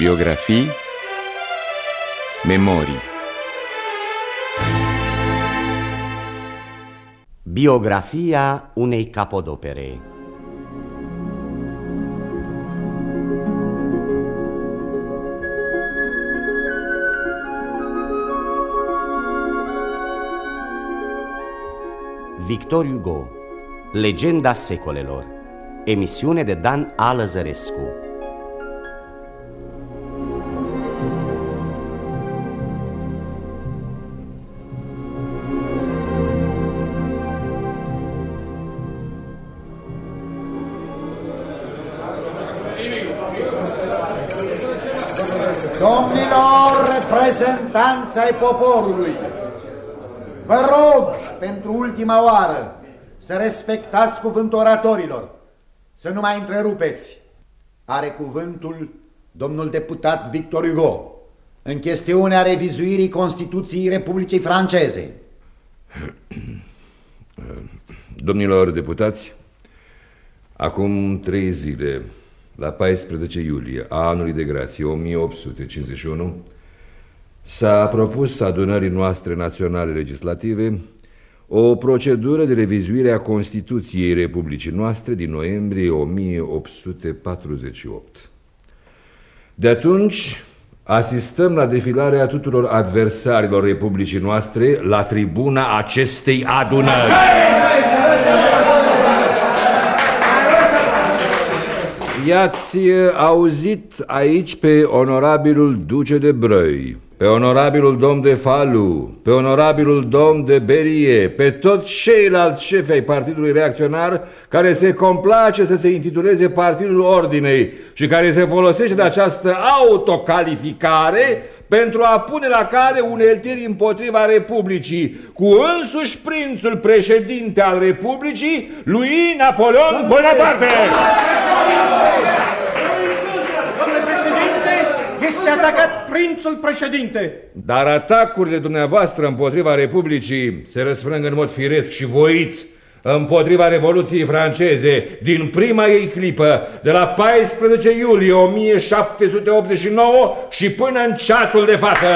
Biografii Memorii Biografia unei capodopere. Victor Hugo Legenda secolelor Emisiune de Dan Alăzărescu ai poporului, vă rog pentru ultima oară să respectați cuvântul oratorilor, să nu mai întrerupeți. Are cuvântul domnul deputat Victor Hugo în chestiunea revizuirii Constituției Republicii Franceze. Domnilor deputați, acum trei zile, la 14 iulie a anului de grație 1851, s-a propus adunării noastre naționale legislative o procedură de revizuire a Constituției Republicii noastre din noiembrie 1848. De atunci asistăm la defilarea tuturor adversarilor Republicii noastre la tribuna acestei adunări. I-ați auzit aici pe onorabilul duce de Brăi, pe onorabilul domn de Falu, pe onorabilul domn de Berie, pe toți ceilalți șefi ai Partidului Reacționar care se complace să se intituleze Partidul Ordinei și care se folosește de această autocalificare pentru a pune la cale uneltiri împotriva Republicii, cu însuși prințul președinte al Republicii, lui Napoleon Bonaparte. Este atacat prințul președinte. Dar atacurile dumneavoastră împotriva Republicii se răsfrâng în mod firesc și voit împotriva Revoluției franceze din prima ei clipă, de la 14 iulie 1789 și până în ceasul de față.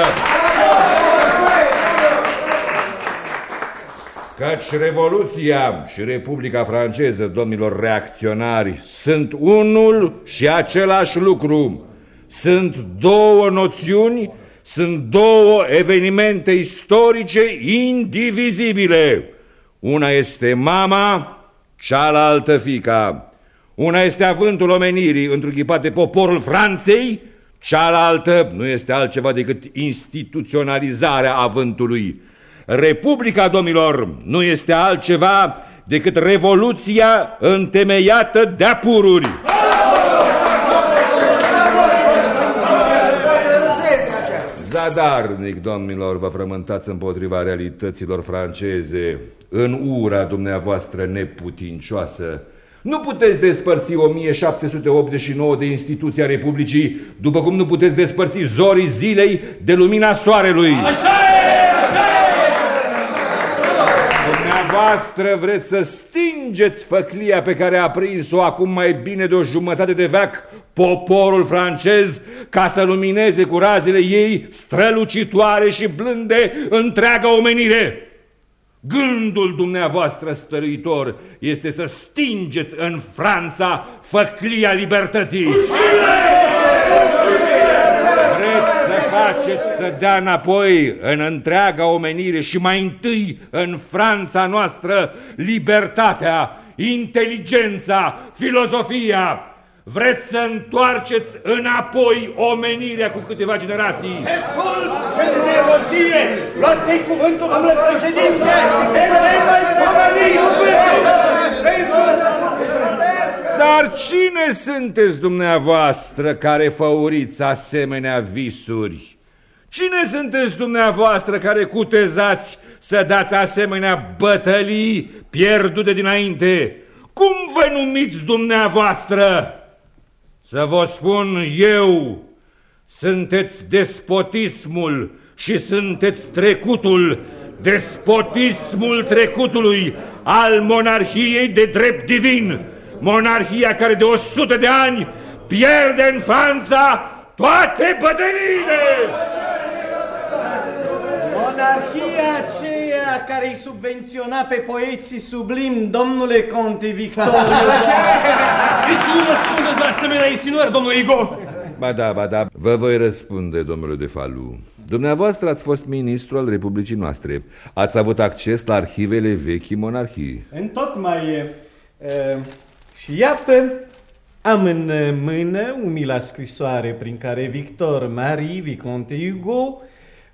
Căci Revoluția și Republica franceză, domnilor reacționari, sunt unul și același lucru. Sunt două noțiuni, sunt două evenimente istorice indivizibile. Una este mama, cealaltă fica. Una este avântul omenirii întruchipat de poporul Franței, cealaltă nu este altceva decât instituționalizarea avântului. Republica, domnilor, nu este altceva decât revoluția întemeiată de-a pururi. Zadarnic, domnilor, vă frământați împotriva realităților franceze, în ura dumneavoastră neputincioasă. Nu puteți despărți 1789 de instituția Republicii, după cum nu puteți despărți zorii zilei de lumina soarelui. Așa Dumneavoastră vreți să stingeți făclia pe care a prins-o acum mai bine de o jumătate de veac poporul francez ca să lumineze cu razele ei strălucitoare și blânde întreaga omenire. Gândul dumneavoastră stăruitor este să stingeți în Franța făclia libertății. Vreți să faceți să dea înapoi în întreaga omenire și mai întâi în Franța noastră libertatea, inteligența, filozofia, Vreți să întoarceți înapoi omenirea cu câteva generații? Descult ce nervozie! Luați-i cuvântul, domnule președinte! Dar cine sunteți dumneavoastră care făuriți asemenea visuri? Cine sunteți dumneavoastră care cutezați să dați asemenea bătălii pierdute dinainte? Cum vă numiți dumneavoastră? Să vă spun eu, sunteți despotismul și sunteți trecutul, despotismul trecutului al monarhiei de drept divin, monarhia care de o sută de ani pierde în Franța toate bătăliile! Monarhia aceea care îi subvenționa pe poeții sublim, domnule Conte Victor. Deci nu răspundeți la asemenea insinuări, domnule Igo. Ba da, ba da, vă voi răspunde, domnule de Falu. Dumneavoastră ați fost ministru al Republicii noastre. Ați avut acces la arhivele vechii monarhii. Întocmai e. Uh, și iată, am în mână umila scrisoare prin care Victor Marie Viconte Hugo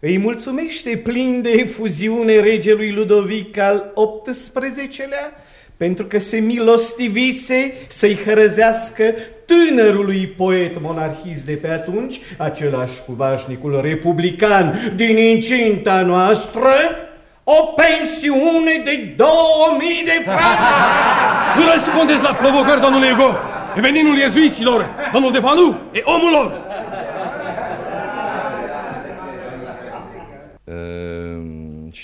îi mulțumește plin de efuziune regelui Ludovic al XVIII-lea pentru că se milostivise să-i hărăzească tânărului poet monarhist de pe atunci, același cu vașnicul republican din incinta noastră, o pensiune de 2000 de franci! Nu răspundeți la provocări, domnule Hugo! E veninul iezuiților! Domnul de Falu e omul lor!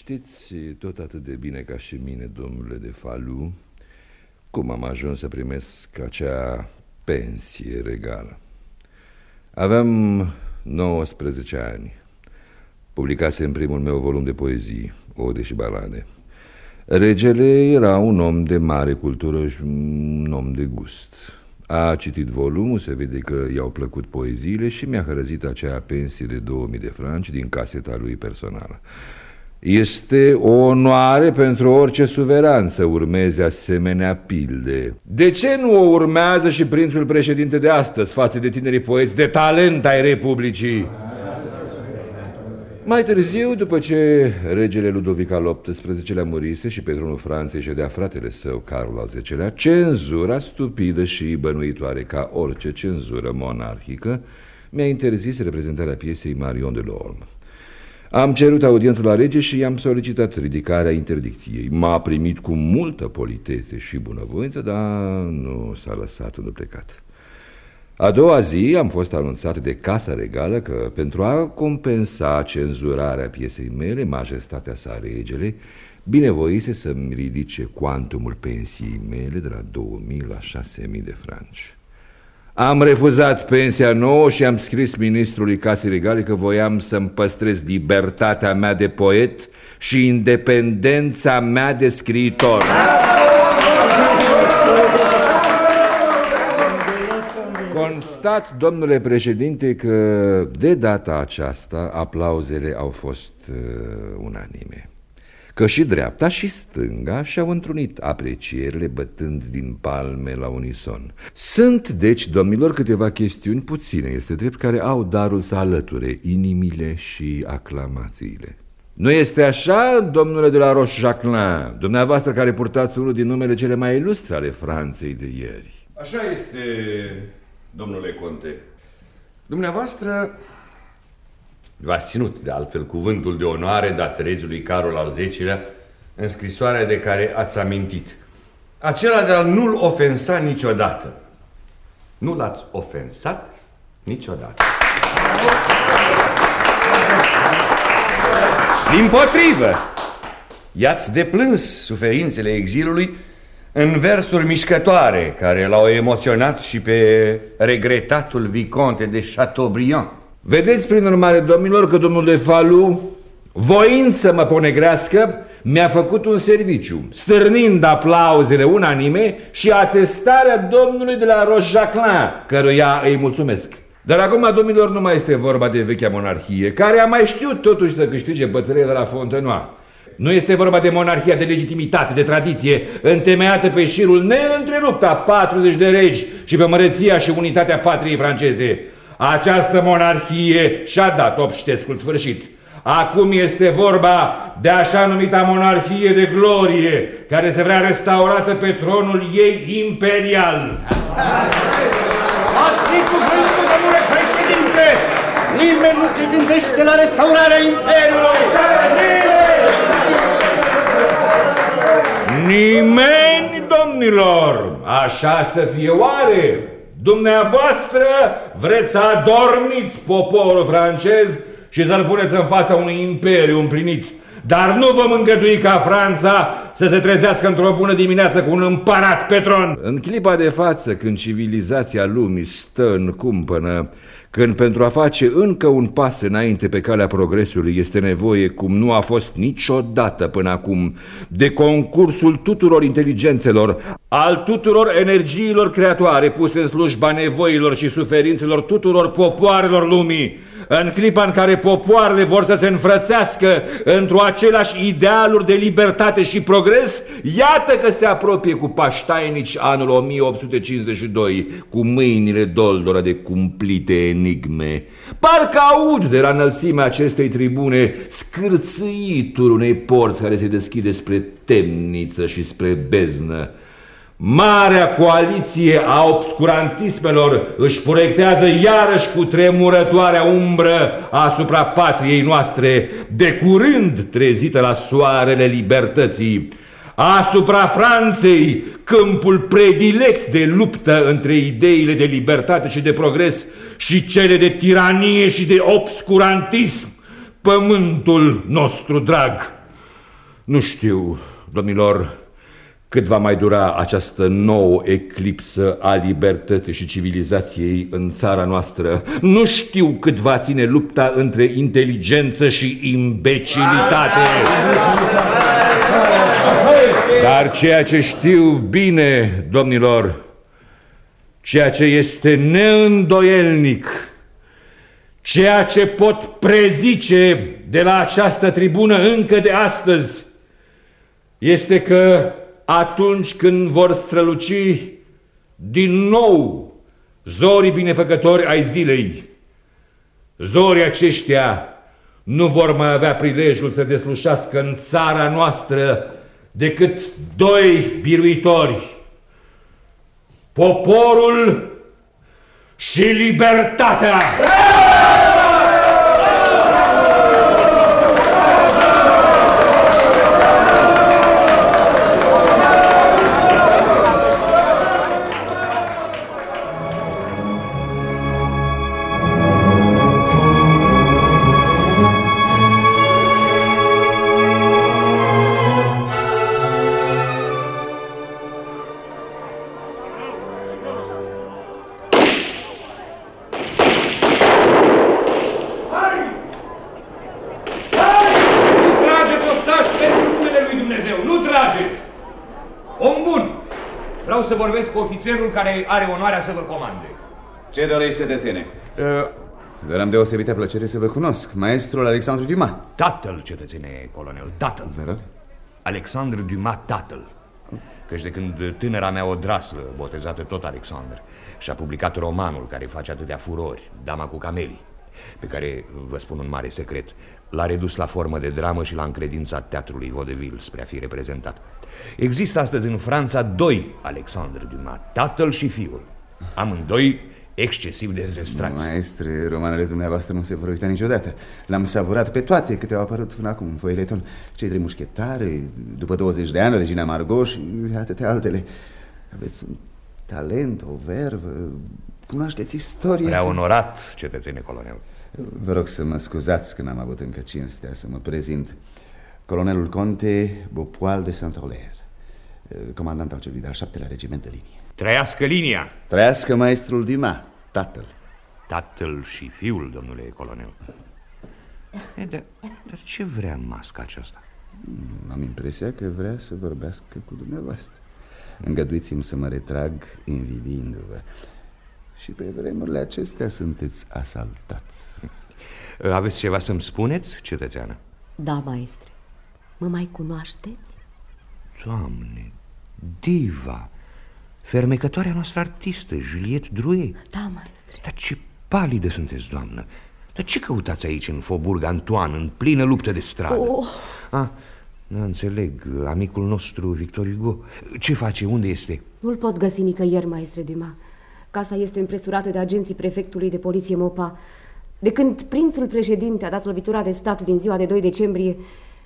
Știți tot atât de bine ca și mine, domnule de Falu, cum am ajuns să primesc acea pensie regală. Aveam 19 ani. Publicase în primul meu volum de poezii, ode și balade. Regele era un om de mare cultură și un om de gust. A citit volumul, se vede că i-au plăcut poeziile și mi-a hărăzit acea pensie de 2000 de franci din caseta lui personală. Este o onoare pentru orice suveran să urmeze asemenea pilde. De ce nu o urmează și prințul președinte de astăzi față de tinerii poeți de talent ai Republicii? Mai târziu, după ce regele Ludovic al XVIII-lea murise și pe tronul Franței ședea fratele său, Carol al X-lea, cenzura stupidă și bănuitoare ca orice cenzură monarhică mi-a interzis reprezentarea piesei Marion de Lorme. Am cerut audiență la rege și i-am solicitat ridicarea interdicției. M-a primit cu multă politețe și bunăvoință, dar nu s-a lăsat în plecat. A doua zi am fost anunțat de Casa Regală că, pentru a compensa cenzurarea piesei mele, majestatea sa regele, binevoise să-mi ridice cuantumul pensiei mele de la 2000 la 6000 de franci. Am refuzat pensia nouă și am scris ministrului Casei Regale că voiam să-mi păstrez libertatea mea de poet și independența mea de scriitor. Constat, domnule președinte, că de data aceasta aplauzele au fost uh, unanime că și dreapta și stânga și-au întrunit aprecierile bătând din palme la unison. Sunt, deci, domnilor, câteva chestiuni puține, este drept, care au darul să alăture inimile și aclamațiile. Nu este așa, domnule de la Roche-Jacquelin, dumneavoastră care purtați unul din numele cele mai ilustre ale Franței de ieri? Așa este, domnule conte. Dumneavoastră V-ați ținut, de altfel, cuvântul de onoare dat regiului Carol al X-lea în scrisoarea de care ați amintit. Acela de a nu-l ofensa niciodată. Nu l-ați ofensat niciodată. Din potrivă, i-ați deplâns suferințele exilului în versuri mișcătoare care l-au emoționat și pe regretatul Viconte de Chateaubriand. Vedeți, prin urmare, domnilor, că domnul de Falu, voind să mă ponegrească, mi-a făcut un serviciu, stârnind aplauzele unanime și atestarea domnului de la Roche-Jacquelin, căruia îi mulțumesc. Dar acum, domnilor, nu mai este vorba de vechea monarhie, care a mai știut totuși să câștige bătălia de la Fontenoy. Nu este vorba de monarhia de legitimitate, de tradiție, întemeiată pe șirul neîntrerupt a 40 de regi și pe măreția și unitatea patriei franceze. Această monarhie și-a dat obștescul sfârșit. Acum este vorba de așa numita monarhie de glorie, care se vrea restaurată pe tronul ei imperial. Ați cuvântul, domnule președinte! Nimeni nu se gândește la restaurarea imperiului! Nimeni, domnilor! Așa să fie oare? Dumneavoastră vreți să adormiți poporul francez și să-l puneți în fața unui imperiu împlinit. dar nu vom îngădui ca Franța să se trezească într-o bună dimineață cu un împărat pe tron. În clipa de față, când civilizația lumii stă în cumpănă, când pentru a face încă un pas înainte pe calea progresului este nevoie, cum nu a fost niciodată până acum, de concursul tuturor inteligențelor, al tuturor energiilor creatoare puse în slujba nevoilor și suferințelor tuturor popoarelor lumii, în clipa în care popoarele vor să se înfrățească într-o același idealuri de libertate și progres, iată că se apropie cu paștainici anul 1852, cu mâinile doldoră de cumplite enigme. Parcă aud de la înălțimea acestei tribune scârțâitul unei porți care se deschide spre temniță și spre beznă. Marea coaliție a obscurantismelor își proiectează iarăși cu tremurătoarea umbră asupra patriei noastre, de curând trezită la soarele libertății. Asupra Franței, câmpul predilect de luptă între ideile de libertate și de progres și cele de tiranie și de obscurantism, pământul nostru drag. Nu știu, domnilor, cât va mai dura această nouă eclipsă a libertății și civilizației în țara noastră? Nu știu cât va ține lupta între inteligență și imbecilitate. Dar ceea ce știu bine, domnilor, ceea ce este neîndoielnic, ceea ce pot prezice de la această tribună încă de astăzi, este că atunci când vor străluci din nou zorii binefăcători ai zilei. Zorii aceștia nu vor mai avea prilejul să deslușească în țara noastră decât doi biruitori, poporul și libertatea. Ofițerul care are onoarea să vă comande. Ce dorești, cetățene? Uh, Vă deosebită plăcere să vă cunosc. Maestrul Alexandru Dumas. Tatăl, cetățene colonel, tatăl. Vă rog? Alexandru Dumas, tatăl. Căci de când tânăra mea odraslă, botezată tot Alexandru, și-a publicat romanul care face atâtea furori, Dama cu camelii, pe care, vă spun un mare secret, l-a redus la formă de dramă și l-a încredințat teatrului Vaudeville spre a fi reprezentat. Există astăzi în Franța doi Alexandru Dumas, tatăl și fiul. Amândoi excesiv de înzestrați. Maestre, romanele dumneavoastră nu se vor uita niciodată. L-am savurat pe toate câte au apărut până acum în foileton. Cei trei mușchetare, după 20 de ani, Regina Margot și atâtea altele. Aveți un talent, o vervă, cunoașteți istoria. Prea onorat, cetățene colonel. Vă rog să mă scuzați că n-am avut încă cinstea să mă prezint. Colonelul Conte Bopoal de Saint-Orlaire, comandant al celui de-al șaptelea regiment de linie. Trăiască linia! Trăiască maestrul Dima, tatăl. Tatăl și fiul, domnule colonel. E, dar, dar ce vrea masca aceasta? Hmm, am impresia că vrea să vorbească cu dumneavoastră. Îngăduiți-mi să mă retrag invidiindu-vă. Și pe vremurile acestea sunteți asaltați. Aveți ceva să-mi spuneți, cetățeană? Da, maestre. Mă mai cunoașteți? Doamne, diva, fermecătoarea noastră artistă, Juliette Drouet. Da, maestre. Dar ce palidă sunteți, doamnă. Dar ce căutați aici, în Faubourg Antoine, în plină luptă de stradă? Oh. Ah, nu înțeleg, amicul nostru, Victor Hugo. Ce face? Unde este? Nu-l pot găsi nicăieri, maestre Dumas. Casa este împresurată de agenții prefectului de poliție Mopa. De când prințul președinte a dat lovitura de stat din ziua de 2 decembrie,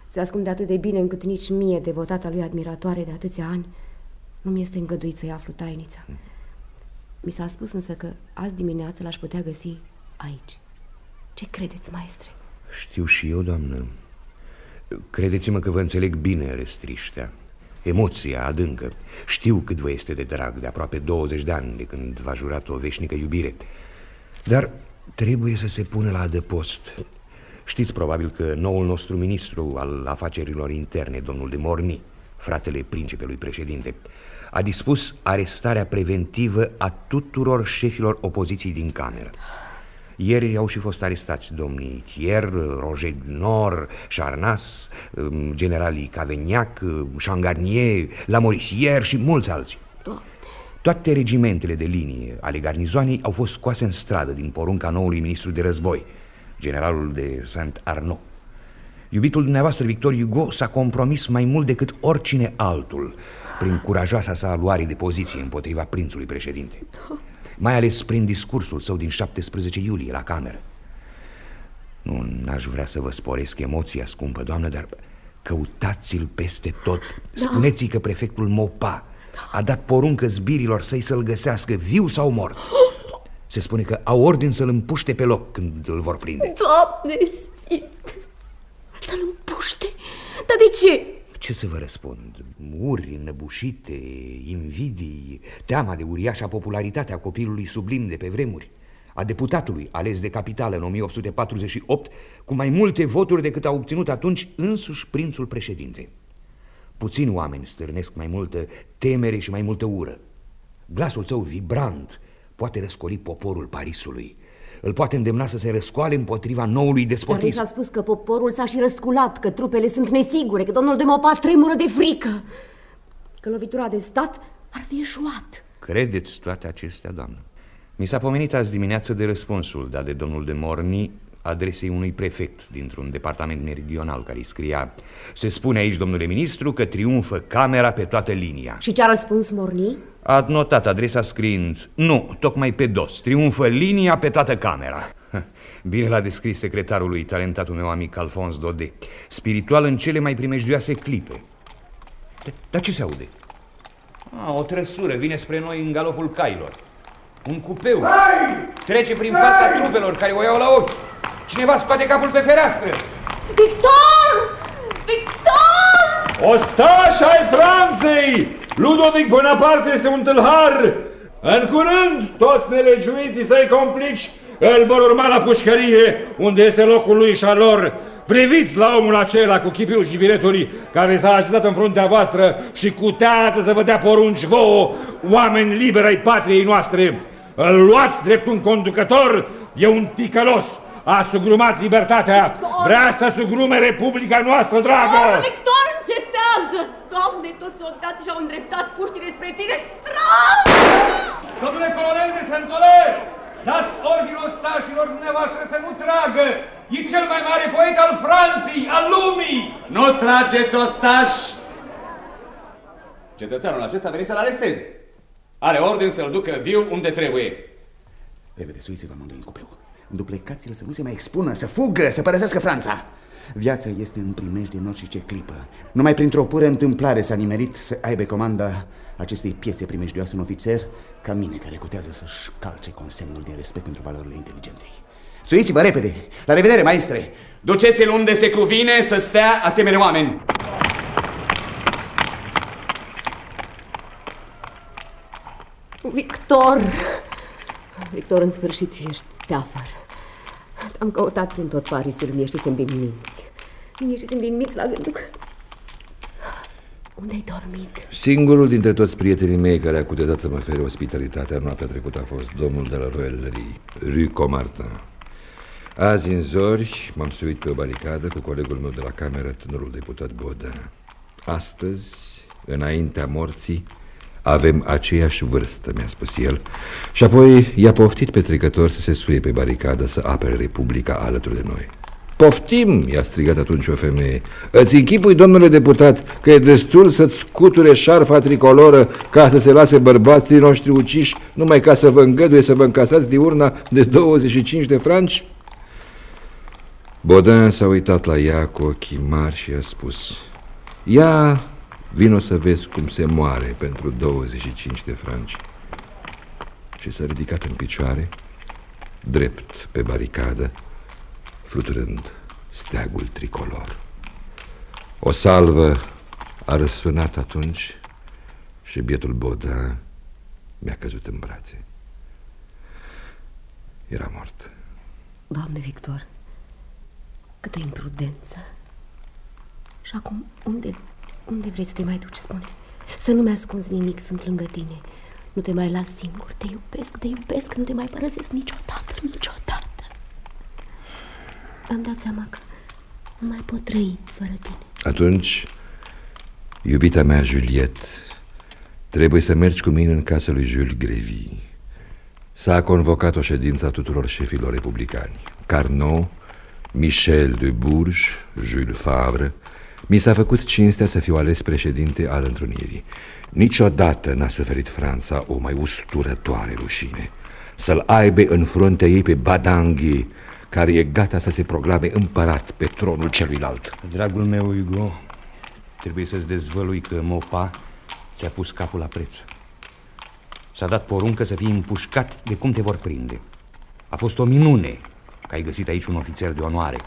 se ascunde atât de bine încât nici mie, devotata lui admiratoare de atâția ani, nu mi este îngăduit să-i aflu tainița. Mi s-a spus însă că azi dimineață l-aș putea găsi aici. Ce credeți, maestre? Știu și eu, doamnă. Credeți-mă că vă înțeleg bine, restriștea. Emoția adâncă. Știu cât vă este de drag de aproape 20 de ani de când v-a jurat o veșnică iubire. Dar trebuie să se pună la adăpost. Știți probabil că noul nostru ministru al afacerilor interne, domnul de Morni, fratele principelui președinte, a dispus arestarea preventivă a tuturor șefilor opoziției din cameră. Ieri au și fost arestați domnii Thier, Roger Nor, Charnas, um, generalii Caveniac, Changarnier, Lamorisier și mulți alții. Toate regimentele de linie ale garnizoanei au fost scoase în stradă din porunca noului ministru de război, generalul de Saint Arnaud. Iubitul dumneavoastră, Victor Hugo, s-a compromis mai mult decât oricine altul prin curajoasa sa luare de poziție împotriva prințului președinte. Mai ales prin discursul său din 17 iulie la cameră. Nu, n-aș vrea să vă sporesc emoția, scumpă doamnă, dar căutați-l peste tot. Da. Spuneți-i că prefectul Mopa a dat poruncă zbirilor să-i să-l găsească viu sau mort. Se spune că au ordin să-l împuște pe loc când îl vor prinde. Doamne, să-l împuște? Dar de ce? Ce să vă răspund? Uri înăbușite, invidii, teama de uriașa popularitate a copilului sublim de pe vremuri, a deputatului ales de capitală în 1848 cu mai multe voturi decât a obținut atunci însuși prințul președinte. Puțini oameni stârnesc mai multă temere și mai multă ură. Glasul său vibrant poate răscoli poporul Parisului îl poate îndemna să se răscoale împotriva noului despotism. Dar s-a spus că poporul s-a și răsculat, că trupele sunt nesigure, că domnul de Mopa tremură de frică, că lovitura de stat ar fi eșuat. Credeți toate acestea, doamnă? Mi s-a pomenit azi dimineață de răspunsul dat de domnul de Morni adresei unui prefect dintr-un departament meridional care îi scria Se spune aici, domnule ministru, că triumfă camera pe toată linia. Și ce a răspuns Morni? A notat adresa scriind Nu, tocmai pe dos, triumfă linia pe toată camera Bine l-a descris secretarul lui, talentatul meu amic Alfons Dode Spiritual în cele mai primejdioase clipe Dar ce se aude? A, o trăsură vine spre noi în galopul cailor Un cupeu Trece prin fața trupelor care o iau la ochi Cineva scoate capul pe fereastră Victor! Victor! Ostaș ai Franței! Ludovic Bonaparte este un tâlhar! În curând, toți nelegiuiții săi complici îl vor urma la pușcărie, unde este locul lui și al lor. Priviți la omul acela cu chipiul și viretului care s-a așezat în fruntea voastră și cutează să vă dea porunci vouă, oameni liberi ai patriei noastre. Îl luați drept un conducător, e un ticălos, a sugrumat libertatea, vrea să sugrume Republica noastră, dragă! Oh, Victor, încetează! Doamne, toți soldații și-au îndreptat puștile spre tine! Trag! Domnule colonel de Santoler, dați ordin ostașilor dumneavoastră să nu tragă! E cel mai mare poet al Franței, al lumii! Nu trageți, ostaș! Cetățeanul acesta a venit să-l aresteze. Are ordin să-l ducă viu unde trebuie. Repede, suiți-vă amândoi în cupeu. Înduplecați-l să nu se mai expună, să fugă, să părăsească Franța. Viața este în primești din orice clipă. Numai printr-o pură întâmplare s-a nimerit să aibă comanda acestei piețe primejdioase un ofițer ca mine, care cutează să-și calce consemnul din respect pentru valorile inteligenței. Suiți-vă repede! La revedere, maestre! Duceți-l unde se cuvine să stea asemenea oameni! Victor! Victor, în sfârșit ești teafăr. Am căutat prin tot Parisul, mi ieșisem din minți. Mi ieșisem din minți la gândul că... Unde-ai dormit? Singurul dintre toți prietenii mei care a cutezat să mă ofere ospitalitatea noaptea trecută a fost domnul de la Royalerie, Rue Comartin. Azi în zori m-am suit pe o baricadă cu colegul meu de la cameră, tânărul deputat Baudin. Astăzi, înaintea morții, avem aceeași vârstă, mi-a spus el. Și apoi i-a poftit pe trecător să se suie pe baricadă Să apere Republica alături de noi. Poftim, i-a strigat atunci o femeie. Îți închipui, domnule deputat, că e destul să-ți scuture șarfa tricoloră Ca să se lase bărbații noștri uciși Numai ca să vă îngăduie să vă încasați diurna de 25 de franci? Bodin s-a uitat la ea cu ochii mari și a spus Ia Vino să vezi cum se moare pentru 25 de franci. Și s-a ridicat în picioare, drept pe baricadă, fluturând steagul tricolor. O salvă a răsunat atunci și bietul Bodin mi-a căzut în brațe. Era mort. Doamne, Victor, câtă imprudență. Și acum, unde, unde vrei să te mai duci, spune? Să nu-mi ascunzi nimic, sunt lângă tine. Nu te mai las singur, te iubesc, te iubesc, nu te mai părăsesc niciodată, niciodată. Am dat seama că nu mai pot trăi fără tine. Atunci, iubita mea, Juliette, trebuie să mergi cu mine în casa lui Jules Grevy. S-a convocat o ședință a tuturor șefilor republicani. Carnot, Michel de Bourges, Jules Favre. Mi s-a făcut cinstea să fiu ales președinte al întrunirii. Niciodată n-a suferit Franța o mai usturătoare rușine. Să-l aibă în fruntea ei pe Badanghi, care e gata să se proclame împărat pe tronul celuilalt. Dragul meu, Hugo, trebuie să-ți dezvălui că Mopa ți-a pus capul la preț. S-a dat poruncă să fii împușcat de cum te vor prinde. A fost o minune că ai găsit aici un ofițer de onoare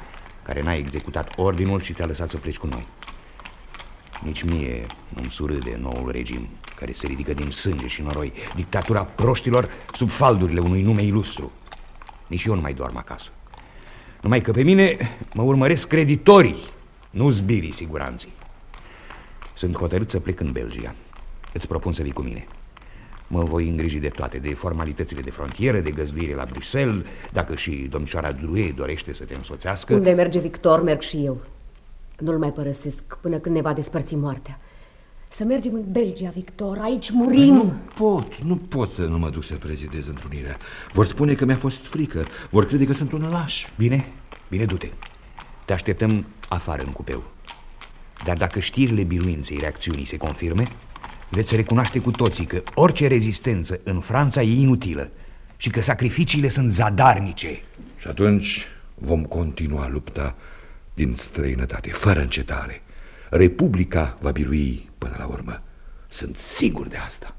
care n-a executat ordinul și te-a lăsat să pleci cu noi. Nici mie nu-mi surâde noul regim care se ridică din sânge și noroi, dictatura proștilor sub faldurile unui nume ilustru. Nici eu nu mai dorm acasă. Numai că pe mine mă urmăresc creditorii, nu zbirii siguranții. Sunt hotărât să plec în Belgia. Îți propun să vii cu mine. Mă voi îngriji de toate, de formalitățile de frontieră, de găzduire la Bruxelles, dacă și domnișoara Drouet dorește să te însoțească. Unde merge Victor, merg și eu. Nu-l mai părăsesc până când ne va despărți moartea. Să mergem în Belgia, Victor, aici murim. Nu pot, nu pot să nu mă duc să prezidez întrunirea. Vor spune că mi-a fost frică, vor crede că sunt un laș. Bine, bine, du-te. Te așteptăm afară în cupeu. Dar dacă știrile biruinței reacțiunii se confirme, veți recunoaște cu toții că orice rezistență în Franța e inutilă și că sacrificiile sunt zadarnice. Și atunci vom continua lupta din străinătate, fără încetare. Republica va birui până la urmă. Sunt sigur de asta.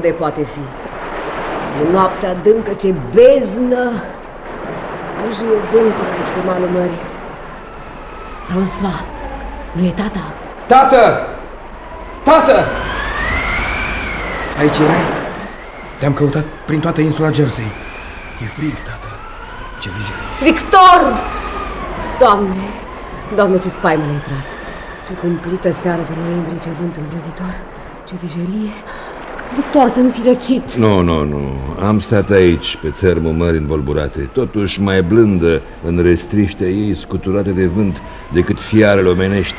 Unde poate fi? E noaptea adâncă, ce beznă! Râjie vântul aici pe malul mării. François, nu e tata? Tată! Tată! Aici erai? Te-am căutat prin toată insula Jersey. E frig, tată. Ce viziune. Victor! Doamne, Doamne, ce spaimă ne-ai tras. Ce cumplită seară de noiembrie, ce vânt îngrozitor. Ce vijelie. Victor, să nu fi răcit. Nu, nu, nu. Am stat aici, pe țărmul mării învolburate, totuși mai blândă în restriștea ei scuturate de vânt decât fiarele omenești.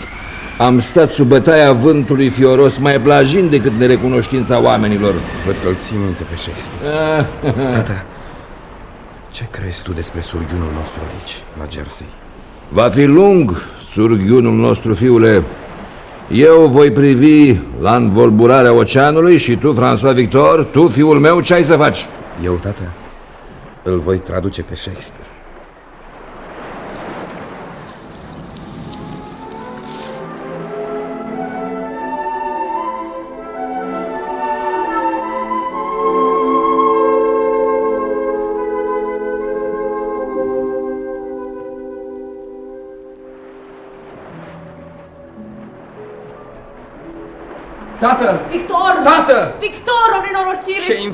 Am stat sub bătaia vântului fioros mai plajind decât nerecunoștința oamenilor. Văd că îl ții minte pe Shakespeare. Tată, ce crezi tu despre surghiunul nostru aici, la Jersey? Va fi lung surghiunul nostru, fiule. Eu voi privi la învolburarea oceanului și tu, François Victor, tu, fiul meu, ce ai să faci? Eu, tată, îl voi traduce pe Shakespeare.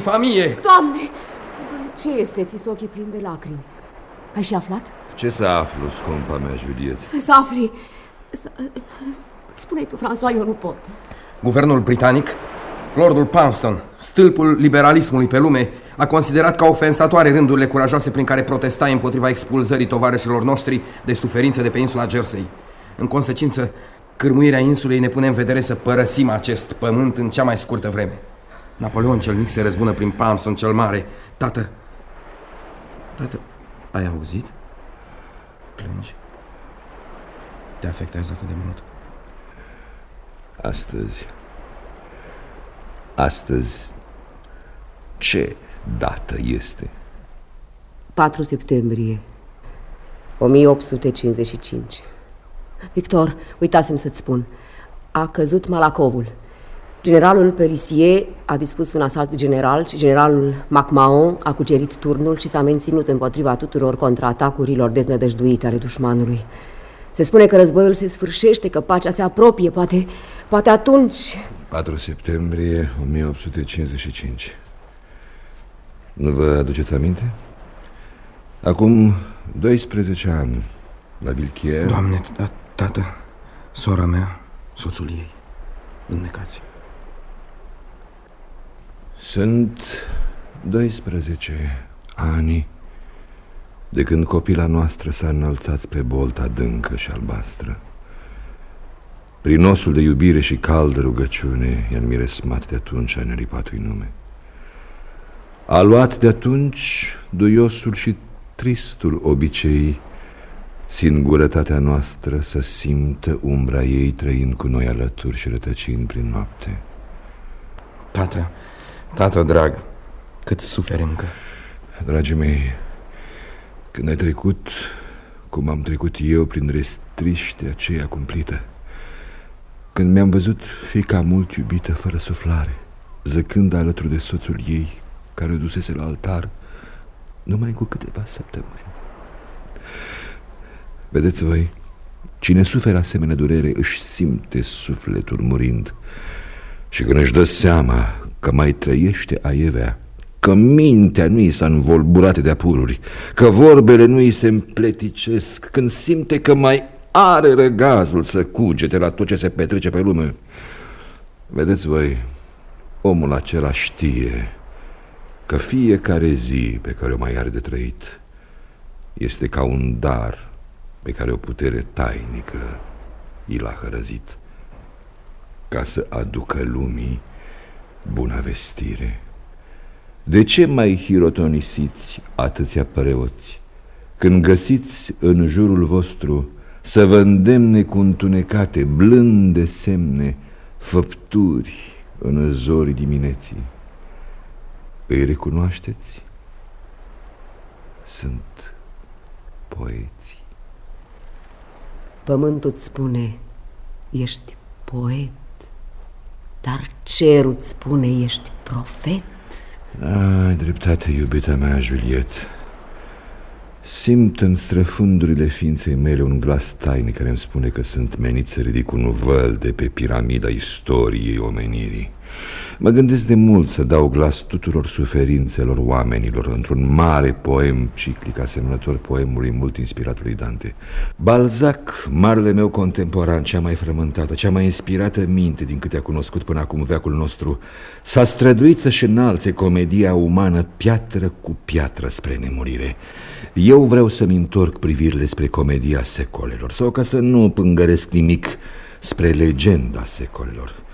Infamie! Doamne! Doamne, ce este? Ți ochii plini de lacrimi. Ai și aflat? Ce să aflu, scumpa mea, Juliet? Să afli... Să... Spune-i tu, François, eu nu pot. Guvernul britanic, Lordul Panston, stâlpul liberalismului pe lume, a considerat ca ofensatoare rândurile curajoase prin care protesta împotriva expulzării tovarășilor noștri de suferință de pe insula Jersey. În consecință, cârmuirea insulei ne pune în vedere să părăsim acest pământ în cea mai scurtă vreme. Napoleon cel mic se răzbună prin Palmerston cel mare. Tată, tată, ai auzit? Plângi. Te afectează atât de mult. Astăzi... Astăzi... Ce dată este? 4 septembrie 1855 Victor, uitasem să-ți spun A căzut Malacovul Generalul Pelisier a dispus un asalt general și generalul MacMahon a cucerit turnul și s-a menținut împotriva tuturor contraatacurilor deznădăjduite ale dușmanului. Se spune că războiul se sfârșește, că pacea se apropie, poate, poate atunci... 4 septembrie 1855 Nu vă aduceți aminte? Acum 12 ani, la Vilchier... Doamne, da, tată, sora mea, soțul ei, înnecați. Sunt 12 ani de când copila noastră s-a înălțat spre bolta adâncă și albastră. Prin osul de iubire și caldă rugăciune i-a miresmat de atunci a neripatui nume. A luat de atunci duiosul și tristul obicei singurătatea noastră să simtă umbra ei trăind cu noi alături și rătăcind prin noapte. Tată, tată drag, cât suferi încă. Dragii mei, când ai trecut, cum am trecut eu prin restriște aceea cumplită, când mi-am văzut fica mult iubită fără suflare, zăcând alături de soțul ei, care o dusese la altar, numai cu câteva săptămâni. Vedeți voi, cine suferă asemenea durere își simte sufletul murind și când își dă seama că mai trăiește aievea, că mintea nu i s-a învolburat de apururi, că vorbele nu i se împleticesc, când simte că mai are răgazul să cugete la tot ce se petrece pe lume. Vedeți voi, omul acela știe că fiecare zi pe care o mai are de trăit este ca un dar pe care o putere tainică i l-a hărăzit ca să aducă lumii bună vestire. De ce mai hirotonisiți atâția preoți când găsiți în jurul vostru să vă îndemne cu întunecate, blânde semne, făpturi în zorii dimineții? Îi recunoașteți? Sunt poeții. Pământul îți spune, ești poet, dar cerul îți spune, ești profet. Ai dreptate, iubita mea, Juliet. Simt în străfundurile ființei mele un glas tainic care îmi spune că sunt menit să ridic un văl de pe piramida istoriei omenirii. Mă gândesc de mult să dau glas tuturor suferințelor oamenilor într-un mare poem ciclic asemănător poemului mult inspiratului Dante. Balzac, marele meu contemporan, cea mai frământată, cea mai inspirată minte din câte a cunoscut până acum veacul nostru, s-a străduit să-și înalțe comedia umană piatră cu piatră spre nemurire. Eu vreau să-mi întorc privirile spre comedia secolelor, sau ca să nu pângăresc nimic spre legenda secolelor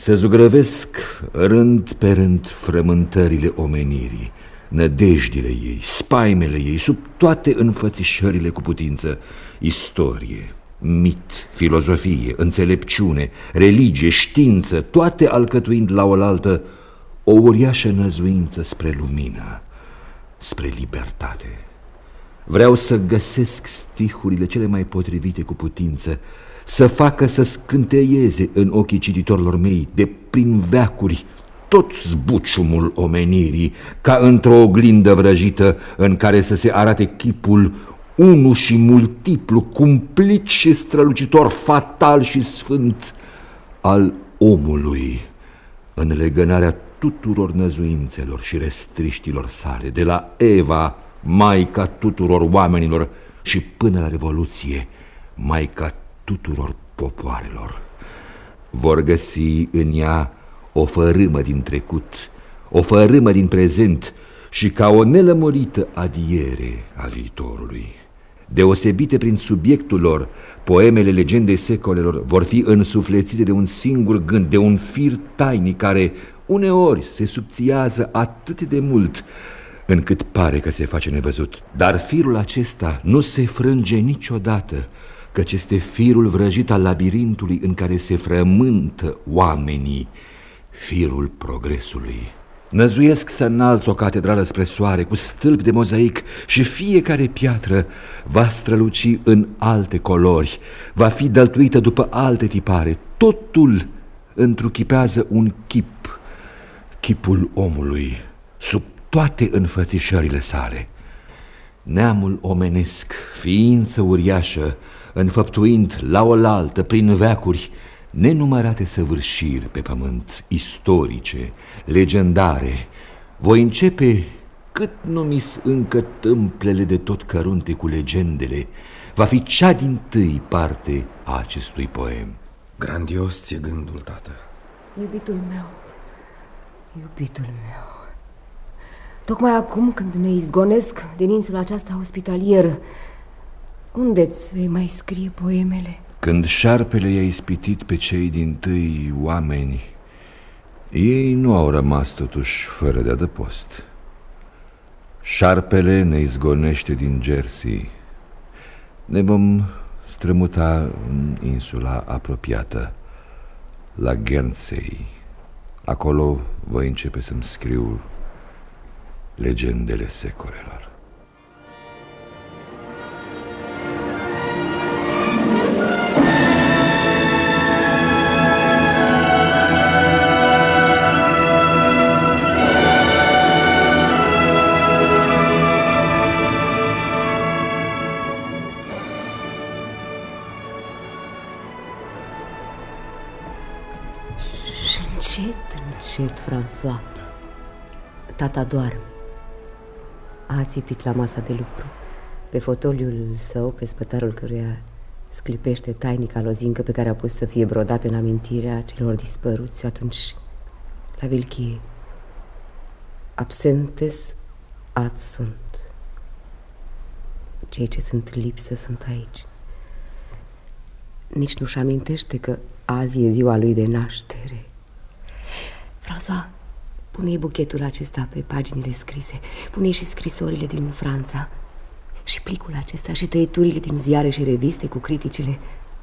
să zugrăvesc rând pe rând frământările omenirii, nădejdile ei, spaimele ei, sub toate înfățișările cu putință, istorie, mit, filozofie, înțelepciune, religie, știință, toate alcătuind la oaltă o uriașă năzuință spre lumină, spre libertate. Vreau să găsesc stihurile cele mai potrivite cu putință, să facă să scânteieze în ochii cititorilor mei de prin veacuri tot zbuciumul omenirii, ca într-o oglindă vrăjită în care să se arate chipul unu și multiplu, cumplit și strălucitor, fatal și sfânt al omului, în legănarea tuturor năzuințelor și restriștilor sale, de la Eva, maica tuturor oamenilor și până la Revoluție, maica tuturor popoarelor. Vor găsi în ea o fărâmă din trecut, o fărâmă din prezent și ca o nelămurită adiere a viitorului. Deosebite prin subiectul lor, poemele legendei secolelor vor fi însuflețite de un singur gând, de un fir tainic care uneori se subțiază atât de mult încât pare că se face nevăzut. Dar firul acesta nu se frânge niciodată, căci este firul vrăjit al labirintului în care se frământă oamenii, firul progresului. Năzuiesc să înalți o catedrală spre soare cu stâlpi de mozaic și fiecare piatră va străluci în alte colori, va fi dăltuită după alte tipare. Totul întruchipează un chip, chipul omului, sub toate înfățișările sale. Neamul omenesc, ființă uriașă, înfăptuind la oaltă prin veacuri nenumărate săvârșiri pe pământ, istorice, legendare, voi începe cât nu mi încă tâmplele de tot cărunte cu legendele, va fi cea din tâi parte a acestui poem. Grandios ți-e gândul, tată. Iubitul meu, iubitul meu. Tocmai acum când ne izgonesc din insula aceasta ospitalieră, unde-ți vei mai scrie poemele? Când șarpele i-a ispitit pe cei din tâi oameni, ei nu au rămas totuși fără de adăpost. Șarpele ne izgonește din Jersey. Ne vom strămuta în insula apropiată, la Guernsey. Acolo voi începe să-mi scriu legendele secolelor. François. Tata doarme. A țipit la masa de lucru. Pe fotoliul său, pe spătarul căruia sclipește tainica lozincă pe care a pus să fie brodată în amintirea celor dispăruți atunci la Vilchie. Absentes at sunt. Cei ce sunt lipsă sunt aici. Nici nu-și amintește că azi e ziua lui de naștere. François, pune buchetul acesta pe paginile scrise. pune și scrisorile din Franța. Și plicul acesta și tăieturile din ziare și reviste cu criticile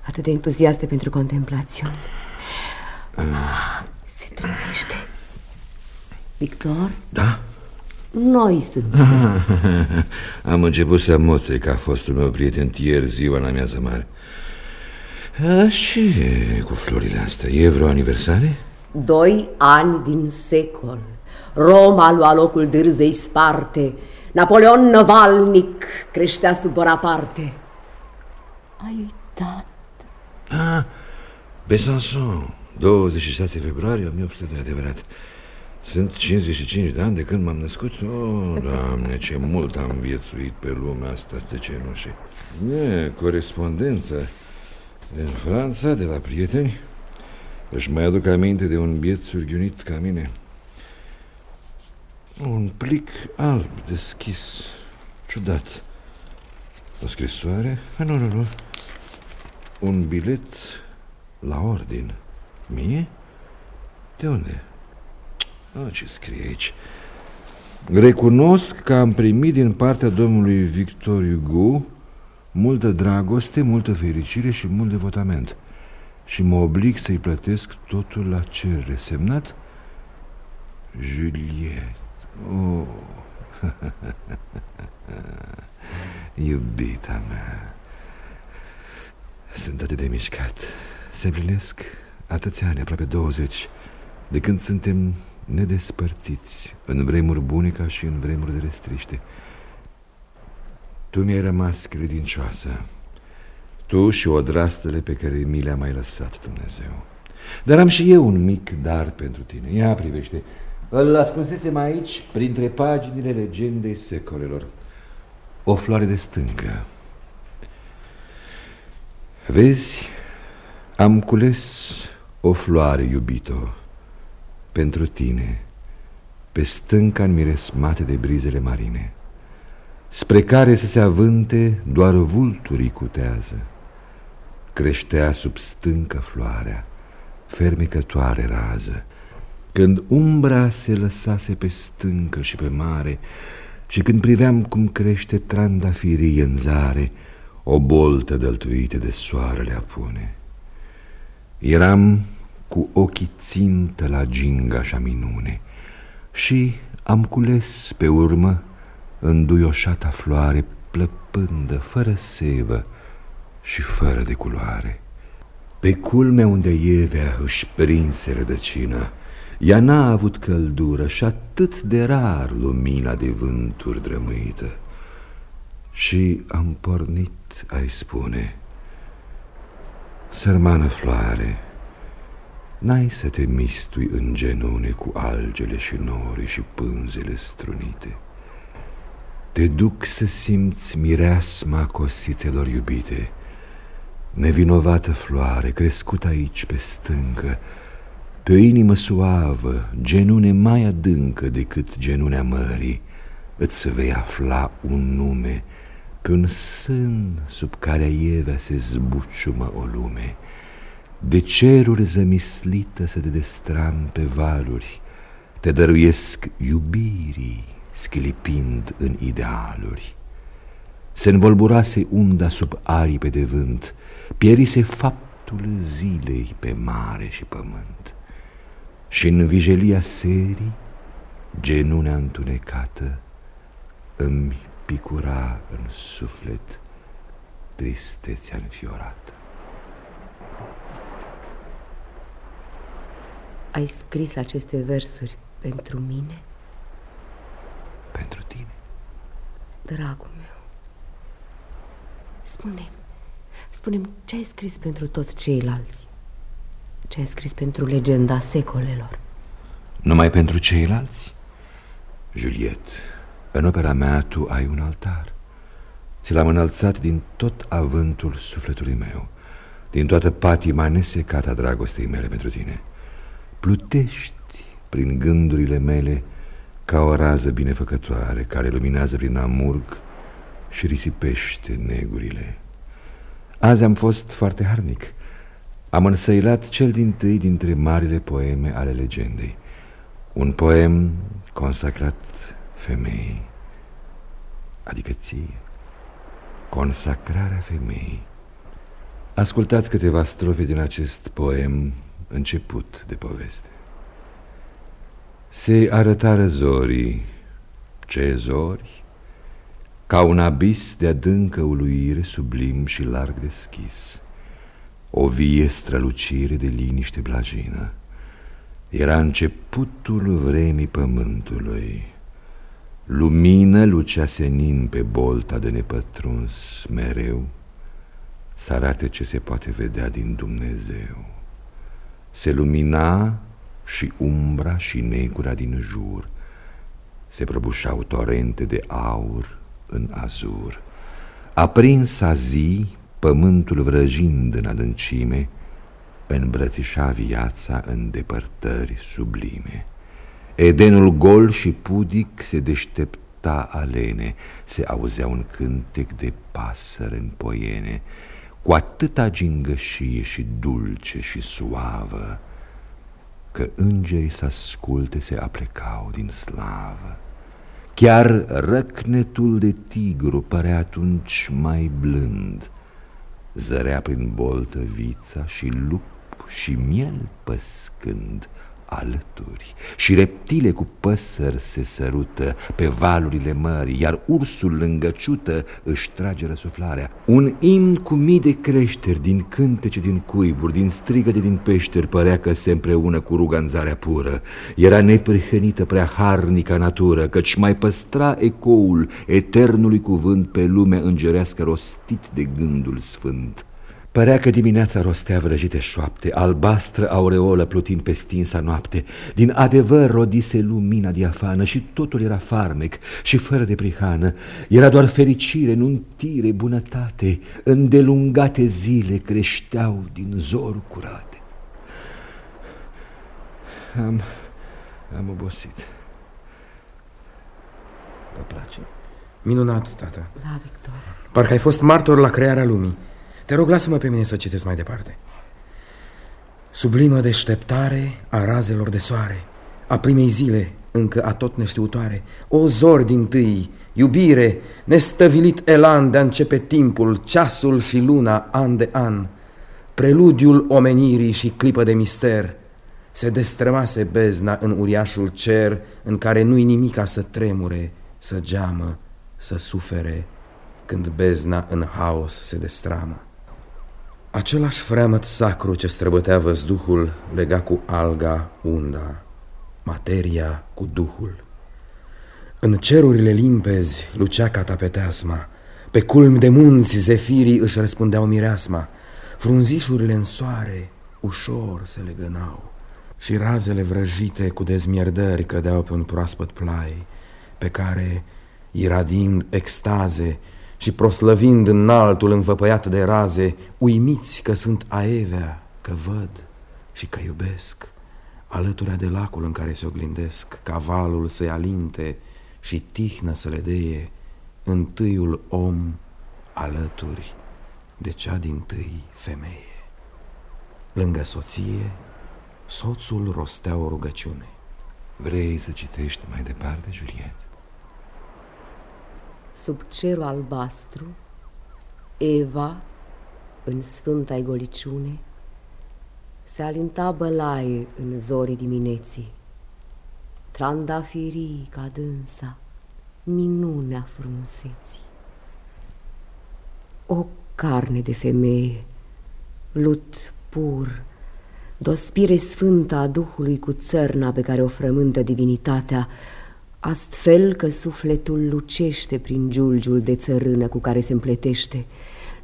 atât de entuziaste pentru contemplațiuni. Uh. Se trezește. Victor? Da? Noi suntem. Am început să moțe ca fostul meu prieten ieri ziua în amiază mare. Dar ce e cu florile astea? E vreo aniversare? Doi ani din secol. Roma lua locul dârzei sparte. Napoleon Năvalnic creștea sub Bonaparte. Ai uitat? Ah, Besançon, 26 februarie 1800 de adevărat. Sunt 55 de ani de când m-am născut? Oh, Doamne, ce mult am viețuit pe lumea asta de cenușe. E, corespondență în Franța, de la prieteni, își mai aduc aminte de un biet surghiunit ca mine. Un plic alb deschis, ciudat. O scrisoare? A, nu, nu, nu. Un bilet la ordin. Mie? De unde? A, ce scrie aici? Recunosc că am primit din partea domnului Victor Hugo multă dragoste, multă fericire și mult devotament și mă oblig să-i plătesc totul la cer Semnat Juliet. Oh. Iubita mea. Sunt atât de mișcat. Se împlinesc atâția ani, aproape 20, de când suntem nedespărțiți, în vremuri bune ca și în vremuri de restriște. Tu mi-ai rămas credincioasă. Tu și odrastele pe care mi le-a mai lăsat Dumnezeu. Dar am și eu un mic dar pentru tine. Ia privește. Îl ascunsesem aici, printre paginile legendei secolelor. O floare de stâncă. Vezi, am cules o floare, iubito, pentru tine, pe stânca înmiresmate de brizele marine, spre care să se avânte doar vulturii cutează. Creștea sub stâncă floarea, fermecătoare rază, când umbra se lăsase pe stâncă și pe mare și când priveam cum crește trandafirie în zare, o boltă dăltuită de soarele apune. Eram cu ochii țintă la ginga și minune Și am cules pe urmă înduioșata floare plăpândă, fără sevă și fără de culoare. Pe culmea unde ievea își prinse rădăcina, ea n-a avut căldură și atât de rar lumina de vânturi drămâită. Și am pornit, ai spune, Sărmană floare, N-ai să te mistui în genune cu algele și nori și pânzele strunite. Te duc să simți mireasma cosițelor iubite, Nevinovată floare, crescută aici pe stâncă, Pe o inimă suavă, genune mai adâncă decât genunea mării, Îți vei afla un nume pe un sân sub care ievea se zbuciumă o lume, De ceruri zămislită să te destram pe valuri, Te dăruiesc iubirii, sclipind în idealuri. Se învolburase unda sub aripe de vânt, Pierise faptul zilei pe mare și pământ. Și în vijelia serii, genunea întunecată, Îmi picura în suflet tristețea înfiorată. Ai scris aceste versuri pentru mine? Pentru tine. Dragul meu, spune-mi, spune ce ai scris pentru toți ceilalți? Ce ai scris pentru legenda secolelor? Numai pentru ceilalți? Juliet, în opera mea tu ai un altar. Ți l-am înălțat din tot avântul sufletului meu, din toată patima nesecată a dragostei mele pentru tine. Plutești prin gândurile mele ca o rază binefăcătoare care luminează prin amurg și risipește negurile. Azi am fost foarte harnic. Am însăilat cel din tâi dintre marile poeme ale legendei. Un poem consacrat femeii, adică ție, consacrarea femeii. Ascultați câteva strofe din acest poem început de poveste. Se arătară zorii, ce zori, ca un abis de adâncă uluire sublim și larg deschis, o vie strălucire de liniște blajină. Era începutul vremii pământului, Lumină lucea senin pe bolta de nepătruns mereu, Să arate ce se poate vedea din Dumnezeu. Se lumina și umbra și negura din jur, Se prăbușau torente de aur în azur. Aprinsa zi, pământul vrăjind în adâncime, Îmbrățișa viața în depărtări sublime. Edenul gol și pudic se deștepta alene, se auzea un cântec de pasăre în poiene, cu atâta gingășie și dulce și suavă, că îngerii să asculte se aplecau din slavă. Chiar răcnetul de tigru părea atunci mai blând, zărea prin boltă vița și lup și miel păscând, alături și reptile cu păsări se sărută pe valurile mării, iar ursul lângăciută își trage răsuflarea. Un imn cu mii de creșteri din cântece din cuiburi, din strigăte din peșteri, părea că se împreună cu ruganzarea pură. Era neprihănită prea harnica natură, căci mai păstra ecoul eternului cuvânt pe lumea îngerească rostit de gândul sfânt. Părea că dimineața rostea vrăjite șoapte, albastră aureolă plutind pe stinsa noapte. Din adevăr rodise lumina diafană și totul era farmec și fără de prihană. Era doar fericire, nuntire, bunătate, îndelungate zile creșteau din zor curate. Am, am obosit. Vă place? Minunat, tată. Da, Victor. Parcă ai fost martor la crearea lumii. Te rog, lasă-mă pe mine să citesc mai departe. Sublimă deșteptare a razelor de soare, a primei zile, încă a tot neștiutoare, o zor din tâi, iubire, nestăvilit elan de a începe timpul, ceasul și luna, an de an, preludiul omenirii și clipă de mister, Se destrămase bezna în uriașul cer În care nu-i nimica să tremure, să geamă, să sufere Când bezna în haos se destramă Același freamăt sacru ce străbătea văzduhul lega cu alga unda, materia cu duhul. În cerurile limpezi lucea catapeteasma, pe culmi de munți zefirii își răspundeau mireasma, frunzișurile în soare ușor se legănau și razele vrăjite cu dezmierdări cădeau pe un proaspăt plai, pe care, iradind extaze, și proslăvind înaltul învăpăiat de raze, uimiți că sunt aevea, că văd și că iubesc, alăturea de lacul în care se oglindesc, cavalul să-i alinte și tihnă să le deie, întâiul om alături de cea din tâi femeie. Lângă soție, soțul rostea o rugăciune. Vrei să citești mai departe, Juliet? Sub cerul albastru, Eva, în sfânta egoliciune, se alinta bălaie în zorii dimineții. Trandafirii ca dânsa, minunea frumuseții. O carne de femeie, lut pur, dospire sfântă a Duhului cu țărna pe care o frământă divinitatea, astfel că sufletul lucește prin giulgiul de țărână cu care se împletește,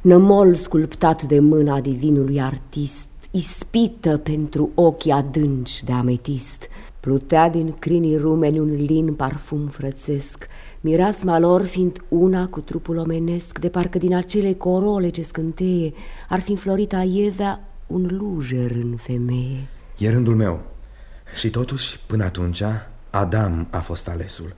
nămol sculptat de mâna divinului artist, ispită pentru ochii adânci de ametist, plutea din crinii rumeni un lin parfum frățesc, mirasma lor fiind una cu trupul omenesc, de parcă din acele corole ce scânteie ar fi înflorit aievea un lujer în femeie. E rândul meu. Și totuși, până atunci, Adam a fost alesul,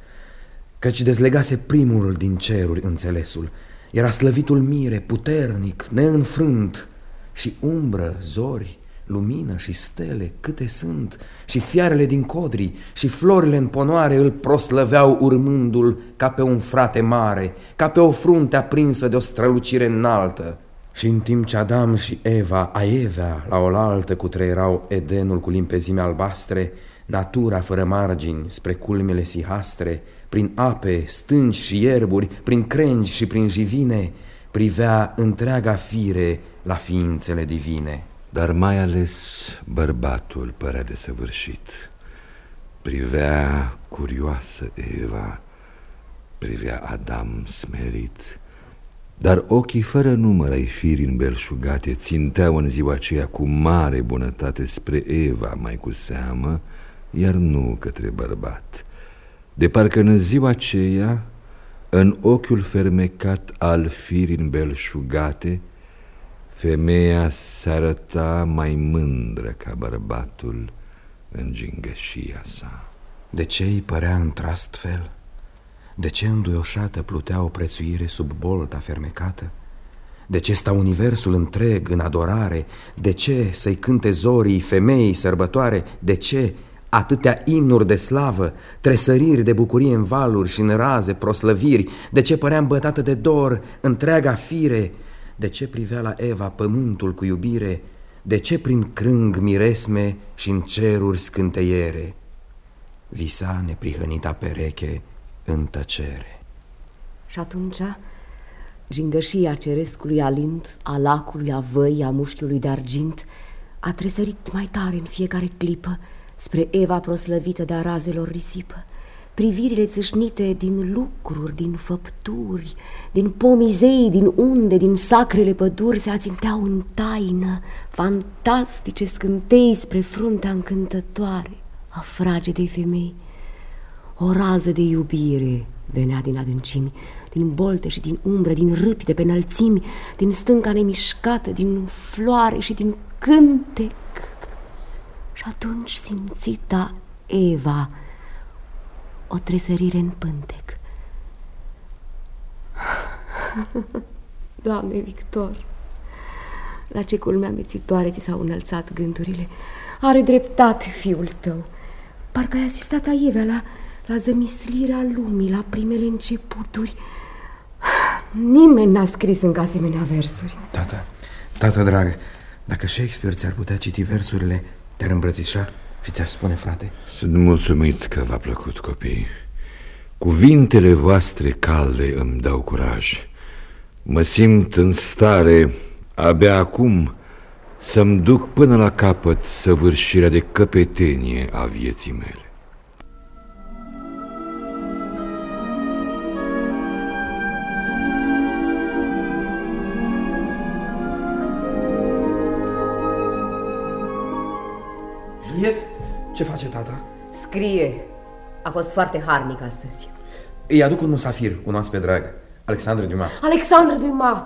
căci dezlegase primul din ceruri înțelesul. Era slăvitul mire, puternic, neînfrânt, și umbră, zori, lumină și stele, câte sunt, și fiarele din codri, și florile în ponoare îl proslăveau urmându-l ca pe un frate mare, ca pe o frunte aprinsă de o strălucire înaltă. Și în timp ce Adam și Eva, aievea, la oaltă cutreierau Edenul cu limpezime albastre, natura fără margini spre culmele sihastre, prin ape, stânci și ierburi, prin crengi și prin jivine, privea întreaga fire la ființele divine. Dar mai ales bărbatul părea desăvârșit. Privea curioasă Eva, privea Adam smerit, dar ochii fără număr ai firii înbelșugate ținteau în ziua aceea cu mare bunătate spre Eva mai cu seamă, iar nu către bărbat. De parcă în ziua aceea, în ochiul fermecat al firii belșugate, femeia se arăta mai mândră ca bărbatul în gingășia sa. De ce îi părea într-ast fel? De ce înduioșată plutea o prețuire sub bolta fermecată? De ce sta universul întreg în adorare? De ce să-i cânte zorii femeii sărbătoare? De ce atâtea imnuri de slavă, tresăriri de bucurie în valuri și în raze, proslăviri, de ce părea îmbătată de dor întreaga fire, de ce privea la Eva pământul cu iubire, de ce prin crâng miresme și în ceruri scânteiere, visa neprihănita pereche în tăcere. Și atunci, gingășia cerescului alind, a lacului, a văii, a mușchiului de argint, a tresărit mai tare în fiecare clipă, spre Eva proslăvită de razelor risipă, privirile țâșnite din lucruri, din făpturi, din pomizei, din unde, din sacrele păduri se aținteau în taină, fantastice scântei spre fruntea încântătoare a fragedei femei. O rază de iubire venea din adâncimi, din bolte și din umbră, din râpi de pe înălțimi, din stânca nemișcată, din floare și din cântec atunci simțita Eva o tresărire în pântec. Doamne, Victor, la ce culmea mețitoare ți s-au înălțat gândurile. Are dreptate fiul tău. Parcă ai asistat aievea la, la zămislirea lumii, la primele începuturi. Nimeni n-a scris încă asemenea versuri. Tată, tată drag, dacă Shakespeare ți-ar putea citi versurile te-ar îmbrățișa? Și ți-a spune, frate? Sunt mulțumit că v-a plăcut, copii. Cuvintele voastre calde îmi dau curaj. Mă simt în stare, abia acum, să-mi duc până la capăt săvârșirea de căpetenie a vieții mele. Juliet, ce face tata? Scrie. A fost foarte harnic astăzi. Îi aduc un musafir, un oaspet drag, Alexandru Dumas. Alexandru Dumas,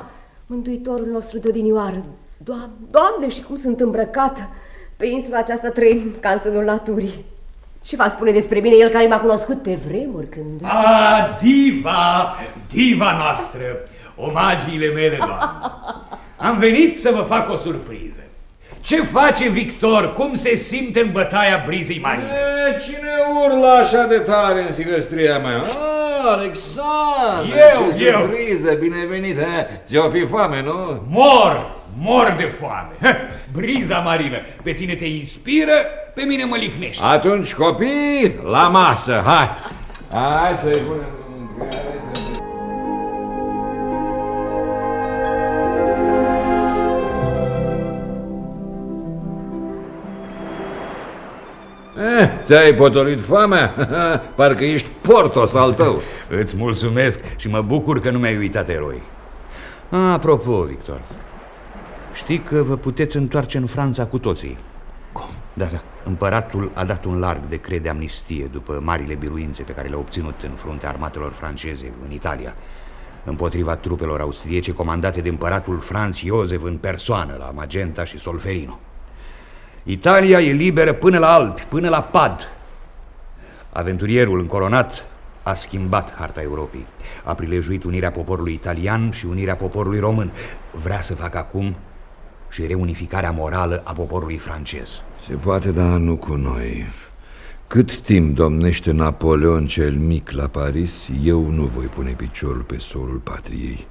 mântuitorul nostru de odinioară. Doamne, doamne, și cum sunt îmbrăcată. Pe insula aceasta trăim ca în sânul naturii. Ce va spune despre mine el care m-a cunoscut pe vremuri când... A, diva, diva noastră, omagiile mele, doamne. Am venit să vă fac o surpriză. Ce face Victor? Cum se simte în bătaia brizei marine? E, cine urlă așa de tare în sigăstria mea? Ah, Alexandru, Eu, ce eu. surpriză, binevenit, eh? Ți-o fi foame, nu? Mor, mor de foame. Heh, Briza marină, pe tine te inspiră, pe mine mă lihnește. Atunci, copii, la masă, hai! Hai să-i punem... hai să- Eh, ți-ai potolit foamea? Parcă ești portos al tău. Îți mulțumesc și mă bucur că nu mi-ai uitat eroi. A, apropo, Victor, știi că vă puteți întoarce în Franța cu toții. Cum? Da, da. Împăratul a dat un larg decret de amnistie după marile biruințe pe care le-a obținut în fruntea armatelor franceze în Italia împotriva trupelor austriece comandate de împăratul Franz Iosef în persoană la Magenta și Solferino. Italia e liberă până la Alpi, până la Pad. Aventurierul încoronat a schimbat harta Europei. A prilejuit unirea poporului italian și unirea poporului român. Vrea să facă acum și reunificarea morală a poporului francez. Se poate, dar nu cu noi. Cât timp domnește Napoleon cel mic la Paris, eu nu voi pune piciorul pe solul patriei.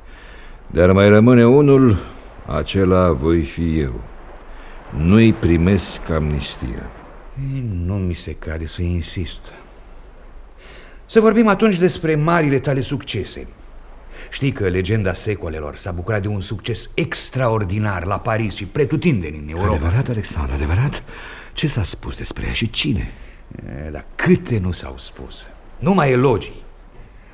Dar mai rămâne unul, acela voi fi eu. Nu-i primesc amnistia. Ei, Nu mi se cade să insist. Să vorbim atunci despre marile tale succese. Știi că legenda secolelor s-a bucurat de un succes extraordinar la Paris și pretutindeni în Europa. Adevărat, Alexandru, adevărat? Ce s-a spus despre ea și cine? E, Dar câte nu s-au spus? Numai elogii.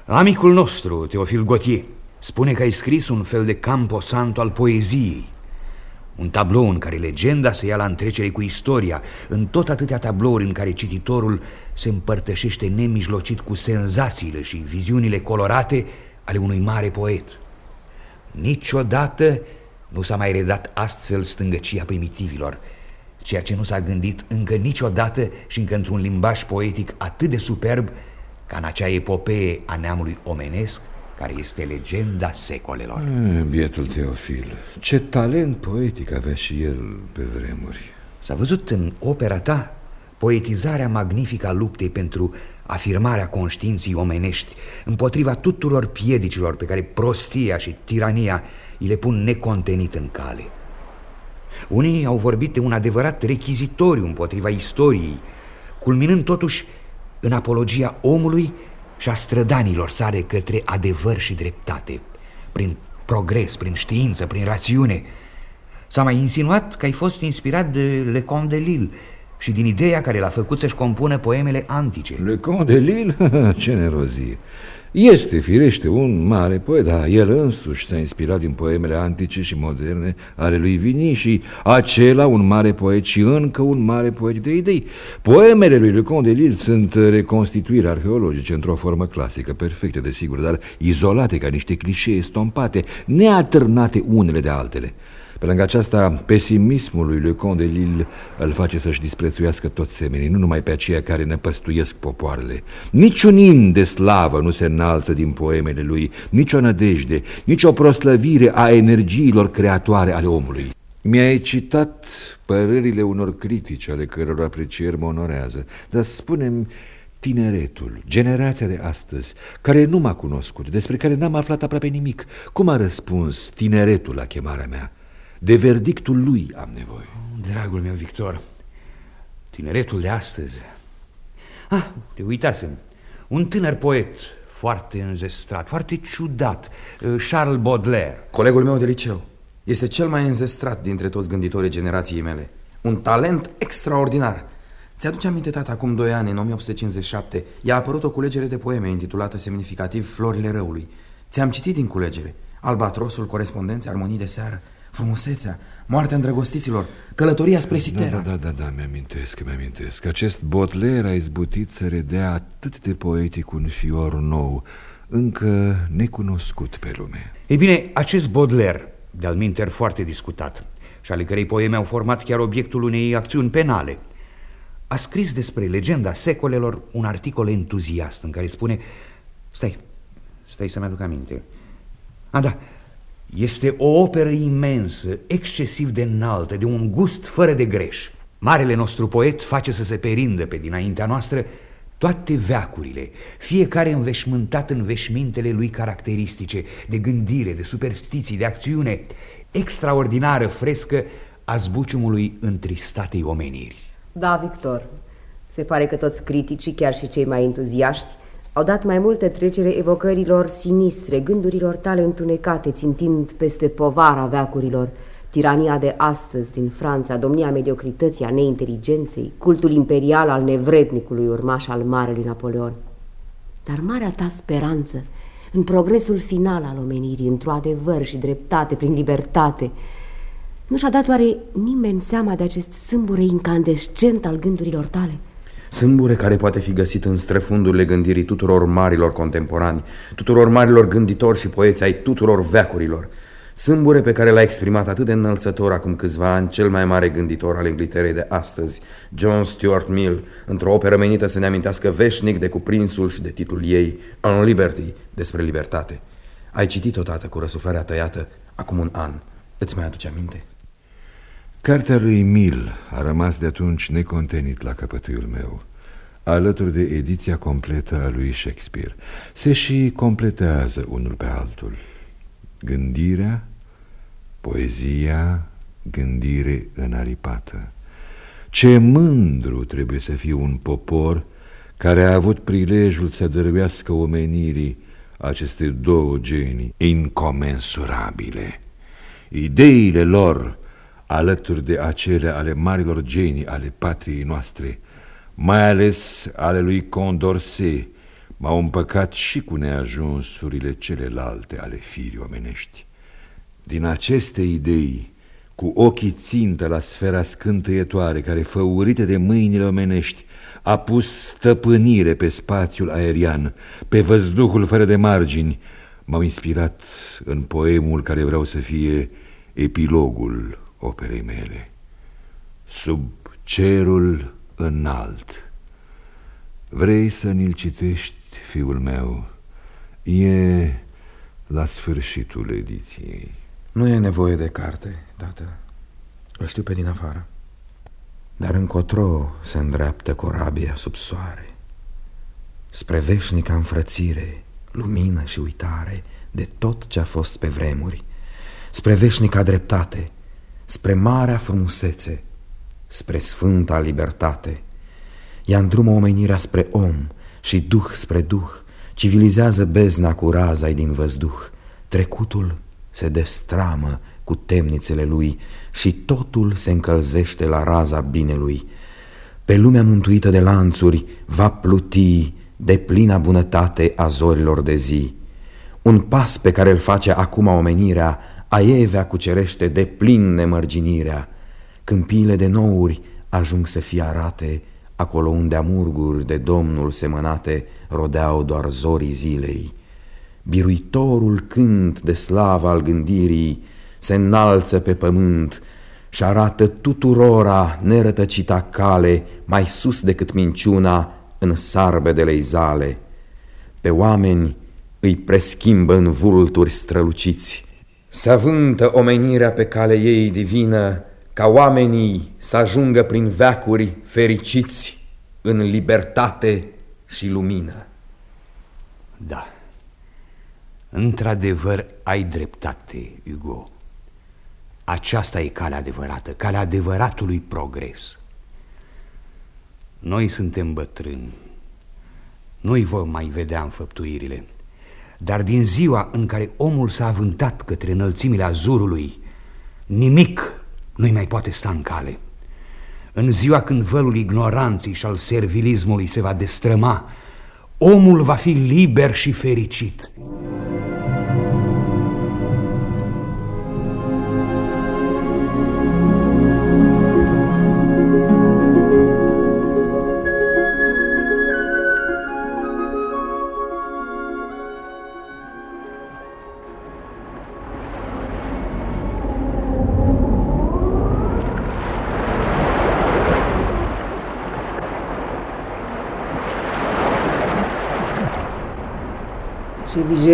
Amicul nostru, Teofil Gautier, spune că ai scris un fel de campo santo al poeziei. Un tablou în care legenda se ia la întrecere cu istoria, în tot atâtea tablouri în care cititorul se împărtășește nemijlocit cu senzațiile și viziunile colorate ale unui mare poet. Niciodată nu s-a mai redat astfel stângăcia primitivilor, ceea ce nu s-a gândit încă niciodată și încă într-un limbaj poetic atât de superb ca în acea epopee a neamului omenesc care este legenda secolelor. Eh, Bietul Teofil, ce talent poetic avea și el pe vremuri. S-a văzut în opera ta poetizarea magnifică a luptei pentru afirmarea conștiinții omenești împotriva tuturor piedicilor pe care prostia și tirania îi le pun necontenit în cale. Unii au vorbit de un adevărat rechizitoriu împotriva istoriei, culminând totuși în apologia omului și a strădanilor sare către adevăr și dreptate, prin progres, prin știință, prin rațiune. S-a mai insinuat că ai fost inspirat de Le Conte de Lille și din ideea care l-a făcut să-și compună poemele antice. Le Conte de Lille? Ce nerozie! Este, firește, un mare poet, dar el însuși s-a inspirat din poemele antice și moderne ale lui Vini și acela un mare poet și încă un mare poet de idei. Poemele lui Le Conte de Lille sunt reconstituiri arheologice într-o formă clasică, perfecte, desigur, dar izolate ca niște clișee estompate, neatârnate unele de altele. Pe lângă aceasta, pesimismul lui Le Conte de Lille îl face să-și disprețuiască toți semenii, nu numai pe aceia care ne păstuiesc popoarele. Niciun imn de slavă nu se înalță din poemele lui, nicio nădejde, nicio proslăvire a energiilor creatoare ale omului. Mi-ai citat părerile unor critici ale căror aprecieri mă onorează, dar spunem tineretul, generația de astăzi, care nu m-a cunoscut, despre care n-am aflat aproape nimic, cum a răspuns tineretul la chemarea mea? De verdictul lui am nevoie. Dragul meu, Victor, Tineretul de astăzi. Ah, te uitasem. Un tânăr poet foarte înzestrat, foarte ciudat, uh, Charles Baudelaire. Colegul meu de liceu. Este cel mai înzestrat dintre toți gânditorii generației mele. Un talent extraordinar. Ți-aduce aminte, tata, acum doi ani, în 1857, i-a apărut o culegere de poeme intitulată semnificativ Florile Răului. Ți-am citit din culegere. Albatrosul, corespondențe, armonii de seară, frumusețea, moartea îndrăgostiților, călătoria spre Sitera. Da, da, da, da, mi-amintesc, mi-amintesc. Acest Baudelaire a izbutit să redea atât de poetic un fior nou, încă necunoscut pe lume. Ei bine, acest Baudelaire, de-al minter foarte discutat, și ale cărei poeme au format chiar obiectul unei acțiuni penale, a scris despre legenda secolelor un articol entuziast în care spune... Stai, stai să-mi aduc aminte. A, da, este o operă imensă, excesiv de înaltă, de un gust fără de greș. Marele nostru poet face să se perindă pe dinaintea noastră toate veacurile, fiecare înveșmântat în veșmintele lui caracteristice, de gândire, de superstiții, de acțiune, extraordinară, frescă a zbuciumului întristatei omeniri. Da, Victor, se pare că toți criticii, chiar și cei mai entuziaști, au dat mai multe trecere evocărilor sinistre, gândurilor tale întunecate, țintind peste povara veacurilor, tirania de astăzi din Franța, domnia mediocrității, a neinteligenței, cultul imperial al nevrednicului urmaș al Marelui Napoleon. Dar marea ta speranță în progresul final al omenirii, într-o adevăr și dreptate, prin libertate, nu și-a dat oare nimeni seama de acest sâmbure incandescent al gândurilor tale? Sâmbure care poate fi găsit în străfundurile gândirii tuturor marilor contemporani, tuturor marilor gânditori și poeți ai tuturor veacurilor. Sâmbure pe care l-a exprimat atât de înălțător acum câțiva ani cel mai mare gânditor al Ingliterei de astăzi, John Stuart Mill, într-o operă menită să ne amintească veșnic de cuprinsul și de titlul ei, On Liberty, despre libertate. Ai citit odată cu răsuflarea tăiată acum un an. Îți mai aduce aminte? Cartea lui Mil a rămas de atunci necontenit la căpătâiul meu, alături de ediția completă a lui Shakespeare. Se și completează unul pe altul. Gândirea, poezia, gândire înaripată. Ce mândru trebuie să fie un popor care a avut prilejul să dărbească omenirii aceste două genii incomensurabile. Ideile lor alături de acele ale marilor genii ale patriei noastre, mai ales ale lui Condorcet, m-au împăcat și cu neajunsurile celelalte ale firii omenești. Din aceste idei, cu ochii țintă la sfera scântăietoare care, făurite de mâinile omenești, a pus stăpânire pe spațiul aerian, pe văzduhul fără de margini, m-au inspirat în poemul care vreau să fie epilogul operei mele. Sub cerul înalt. Vrei să ni-l citești, fiul meu? E la sfârșitul ediției. Nu e nevoie de carte, tată. Îl știu pe din afară. Dar încotro se îndreaptă corabia sub soare, spre veșnica înfrățire, lumină și uitare de tot ce a fost pe vremuri, spre veșnica dreptate, spre marea frumusețe, spre sfânta libertate. Ea îndrumă omenirea spre om și duh spre duh, civilizează bezna cu raza din văzduh. Trecutul se destramă cu temnițele lui și totul se încălzește la raza binelui. Pe lumea mântuită de lanțuri va pluti de plina bunătate a zorilor de zi. Un pas pe care îl face acum omenirea Aievea cucerește de plin nemărginirea, Câmpiile de nouri ajung să fie arate, Acolo unde amurguri de Domnul semănate Rodeau doar zorii zilei. Biruitorul cânt de slavă al gândirii Se înalță pe pământ și arată tuturora nerătăcita cale Mai sus decât minciuna în sarbedele zale. Pe oameni îi preschimbă în vulturi străluciți, să avântă omenirea pe cale ei divină, ca oamenii să ajungă prin veacuri fericiți în libertate și lumină. Da, într-adevăr ai dreptate, Hugo. Aceasta e calea adevărată, calea adevăratului progres. Noi suntem bătrâni. Noi vom mai vedea înfăptuirile. Dar din ziua în care omul s-a avântat către înălțimile azurului, nimic nu-i mai poate sta în cale. În ziua când vălul ignoranței și al servilismului se va destrăma, omul va fi liber și fericit.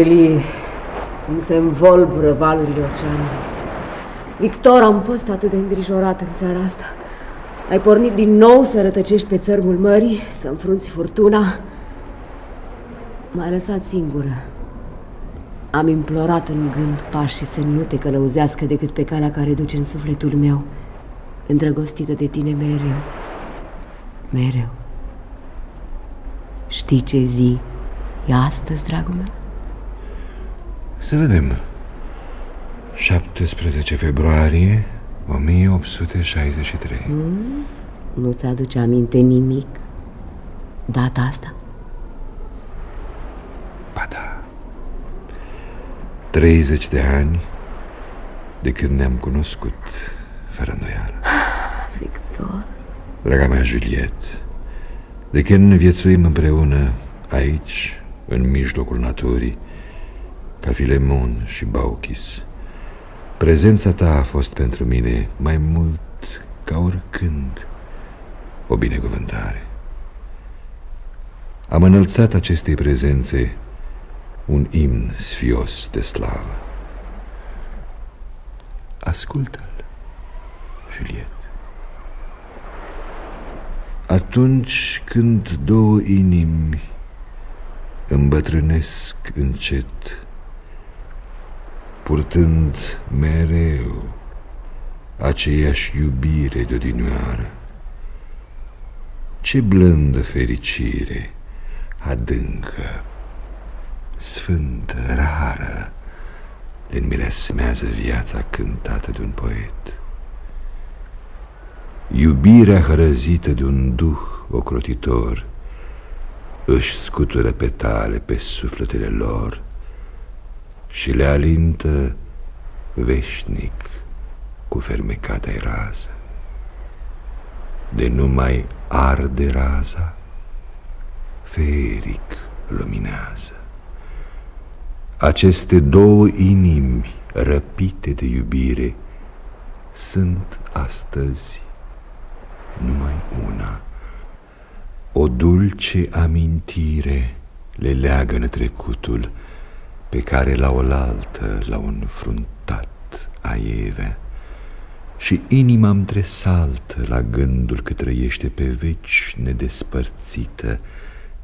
Ce vijelie, cum se învolbură valurile oceanului. Victor, am fost atât de îngrijorat în țara asta. Ai pornit din nou să rătăcești pe țărmul mării, să înfrunți furtuna. M-ai lăsat singură. Am implorat în gând pașii să nu te călăuzească decât pe calea care duce în sufletul meu, îndrăgostită de tine mereu. Mereu. Știi ce zi e astăzi, dragul meu? Să vedem. 17 februarie 1863. Mm? Nu-ți aduce aminte nimic data asta? Ba da. 30 de ani de când ne-am cunoscut, fără îndoială. Victor? Draga mea Juliet, de când viețuim împreună aici, în mijlocul naturii, ca Filemon și Bauchis, prezența ta a fost pentru mine mai mult ca oricând o binecuvântare. Am înălțat acestei prezențe un imn sfios de slavă. Ascultă-l, Juliet. Atunci când două inimi îmbătrânesc încet, purtând mereu aceeași iubire de odinioară, ce blândă fericire, adâncă, sfântă, rară, le înmiresmează viața cântată de un poet. Iubirea hărăzită de un duh ocrotitor își scutură petale pe sufletele lor și le alintă veșnic cu fermecata rază. De nu mai arde raza, feric luminează. Aceste două inimi răpite de iubire sunt astăzi numai una. O dulce amintire le leagă în trecutul pe care la oaltă l-au înfruntat aieve și inima-mi tresaltă la gândul că trăiește pe veci nedespărțită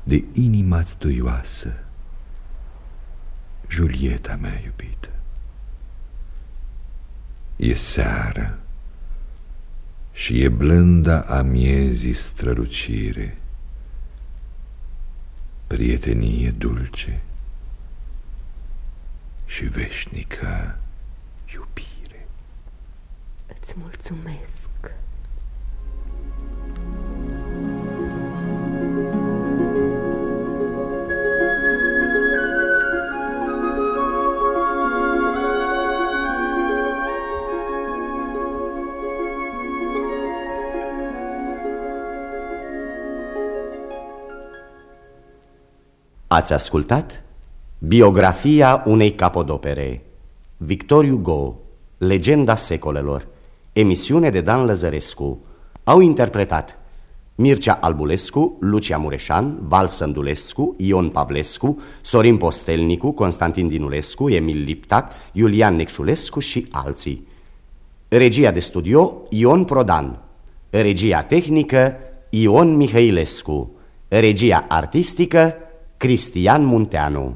de inima duioasă, Julieta mea iubită. E seară și e blânda a miezii strălucire, prietenie dulce și veșnică iubire. Îți mulțumesc. Ați ascultat Biografia unei capodopere. Victor Hugo Legenda secolelor. Emisiune de Dan Lăzărescu. Au interpretat Mircea Albulescu, Lucia Mureșan, Val Sândulescu, Ion Pavlescu, Sorin Postelnicu, Constantin Dinulescu, Emil Liptac, Iulian Necșulescu și alții. Regia de studio Ion Prodan. Regia tehnică Ion Mihailescu. Regia artistică Cristian Munteanu